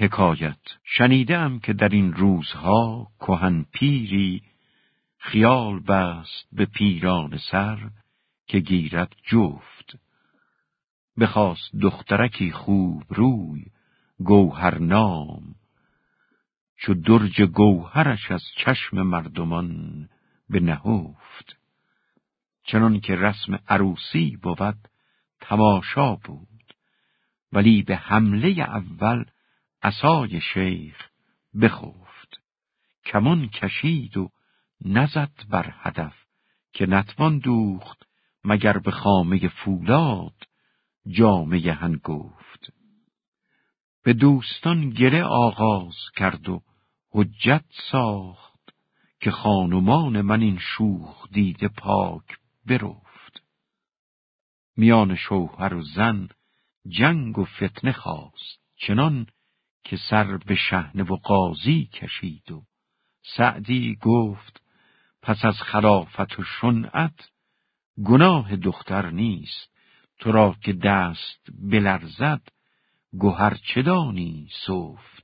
حکایت. شنیدم که در این روزها کهن پیری خیال بست به پیران سر که گیرد جفت. بخواست دخترکی خوب روی گوهر نام. چو درج گوهرش از چشم مردمان به نهفت چنان که رسم عروسی بود تماشا بود. ولی به حمله اول عصای شیخ بخفت. کمان کشید و نزد بر هدف که نتوان دوخت مگر به خامه فولاد جامعه هنگفت به دوستان گله آغاز کرد و حجت ساخت که خانمان من این شوخ دیده پاک برفت. میان شوهر و زن جنگ و فتنه خواست. چنان که سر به شهنه و قاضی کشید و سعدی گفت پس از خلافت و شنعت گناه دختر نیست تو را که دست بلرزد گوهر چه دانی صفت